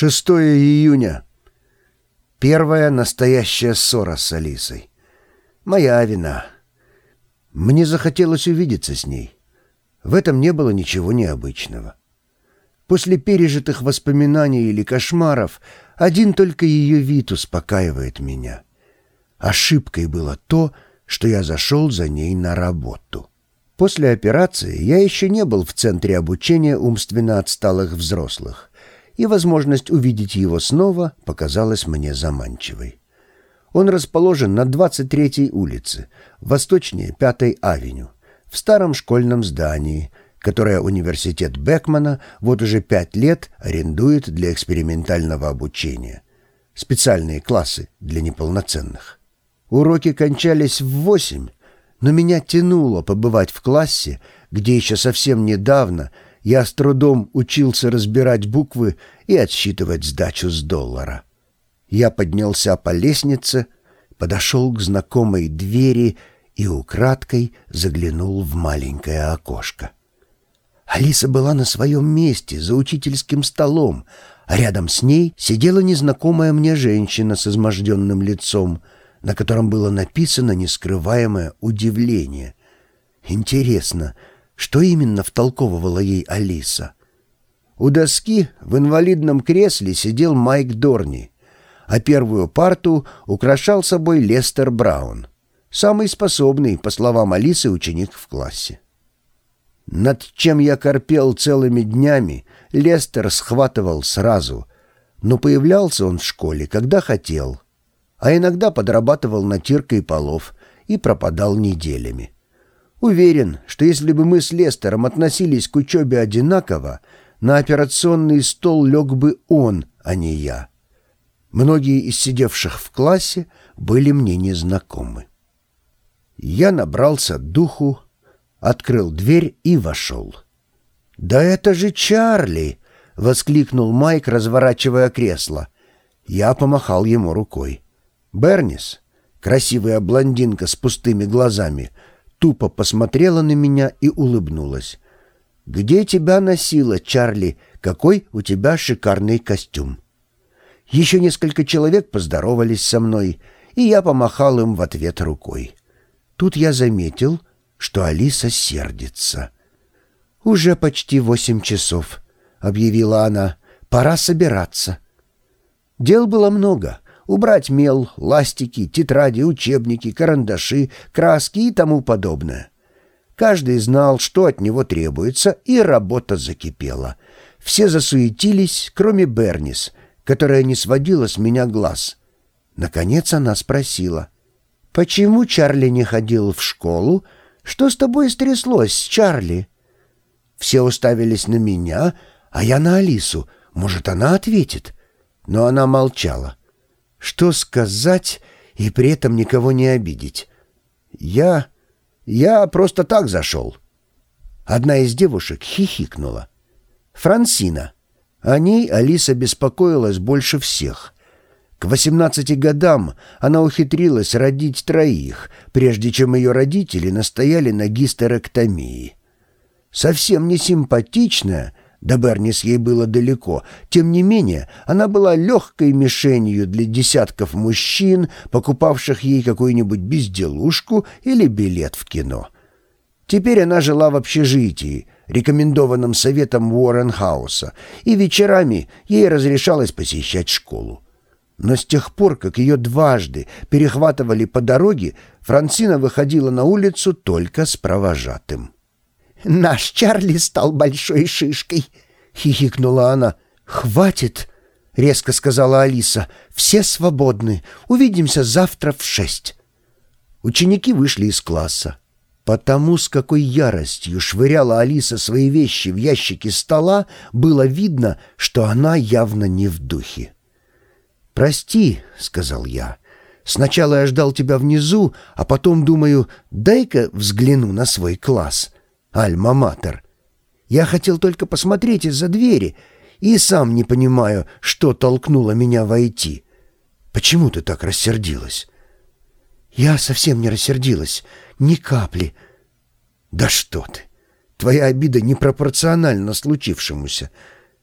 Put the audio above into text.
6 июня. Первая настоящая ссора с Алисой. Моя вина. Мне захотелось увидеться с ней. В этом не было ничего необычного. После пережитых воспоминаний или кошмаров один только ее вид успокаивает меня. Ошибкой было то, что я зашел за ней на работу. После операции я еще не был в центре обучения умственно отсталых взрослых и возможность увидеть его снова показалась мне заманчивой. Он расположен на 23-й улице, восточнее 5-й авеню, в старом школьном здании, которое университет Бекмана вот уже пять лет арендует для экспериментального обучения. Специальные классы для неполноценных. Уроки кончались в восемь, но меня тянуло побывать в классе, где еще совсем недавно – я с трудом учился разбирать буквы и отсчитывать сдачу с доллара. Я поднялся по лестнице, подошел к знакомой двери и украдкой заглянул в маленькое окошко. Алиса была на своем месте, за учительским столом, а рядом с ней сидела незнакомая мне женщина с изможденным лицом, на котором было написано нескрываемое удивление. Интересно, — что именно втолковывала ей Алиса? У доски в инвалидном кресле сидел Майк Дорни, а первую парту украшал собой Лестер Браун, самый способный, по словам Алисы, ученик в классе. Над чем я корпел целыми днями, Лестер схватывал сразу, но появлялся он в школе, когда хотел, а иногда подрабатывал натиркой полов и пропадал неделями. Уверен, что если бы мы с Лестером относились к учебе одинаково, на операционный стол лег бы он, а не я. Многие из сидевших в классе были мне незнакомы. Я набрался духу, открыл дверь и вошел. «Да это же Чарли!» — воскликнул Майк, разворачивая кресло. Я помахал ему рукой. «Бернис, красивая блондинка с пустыми глазами, тупо посмотрела на меня и улыбнулась. «Где тебя носила, Чарли? Какой у тебя шикарный костюм!» Еще несколько человек поздоровались со мной, и я помахал им в ответ рукой. Тут я заметил, что Алиса сердится. «Уже почти восемь часов», — объявила она. «Пора собираться». Дел было много — убрать мел, ластики, тетради, учебники, карандаши, краски и тому подобное. Каждый знал, что от него требуется, и работа закипела. Все засуетились, кроме Бернис, которая не сводила с меня глаз. Наконец она спросила, «Почему Чарли не ходил в школу? Что с тобой стряслось, Чарли?» Все уставились на меня, а я на Алису. Может, она ответит? Но она молчала. Что сказать и при этом никого не обидеть? Я... я просто так зашел. Одна из девушек хихикнула. Франсина. О ней Алиса беспокоилась больше всех. К 18 годам она ухитрилась родить троих, прежде чем ее родители настояли на гистерэктомии. Совсем не симпатичная, до Бернис ей было далеко. Тем не менее, она была легкой мишенью для десятков мужчин, покупавших ей какую-нибудь безделушку или билет в кино. Теперь она жила в общежитии, рекомендованном советом Уорренхауса, и вечерами ей разрешалось посещать школу. Но с тех пор, как ее дважды перехватывали по дороге, Франсина выходила на улицу только с провожатым. Наш Чарли стал большой шишкой!» — хихикнула она. «Хватит!» — резко сказала Алиса. «Все свободны. Увидимся завтра в шесть». Ученики вышли из класса. Потому с какой яростью швыряла Алиса свои вещи в ящики стола, было видно, что она явно не в духе. «Прости», — сказал я. «Сначала я ждал тебя внизу, а потом думаю, дай-ка взгляну на свой класс». Альма-Матер. Я хотел только посмотреть из-за двери и сам не понимаю, что толкнуло меня войти. Почему ты так рассердилась? Я совсем не рассердилась, ни капли. Да что ты! Твоя обида непропорциональна случившемуся.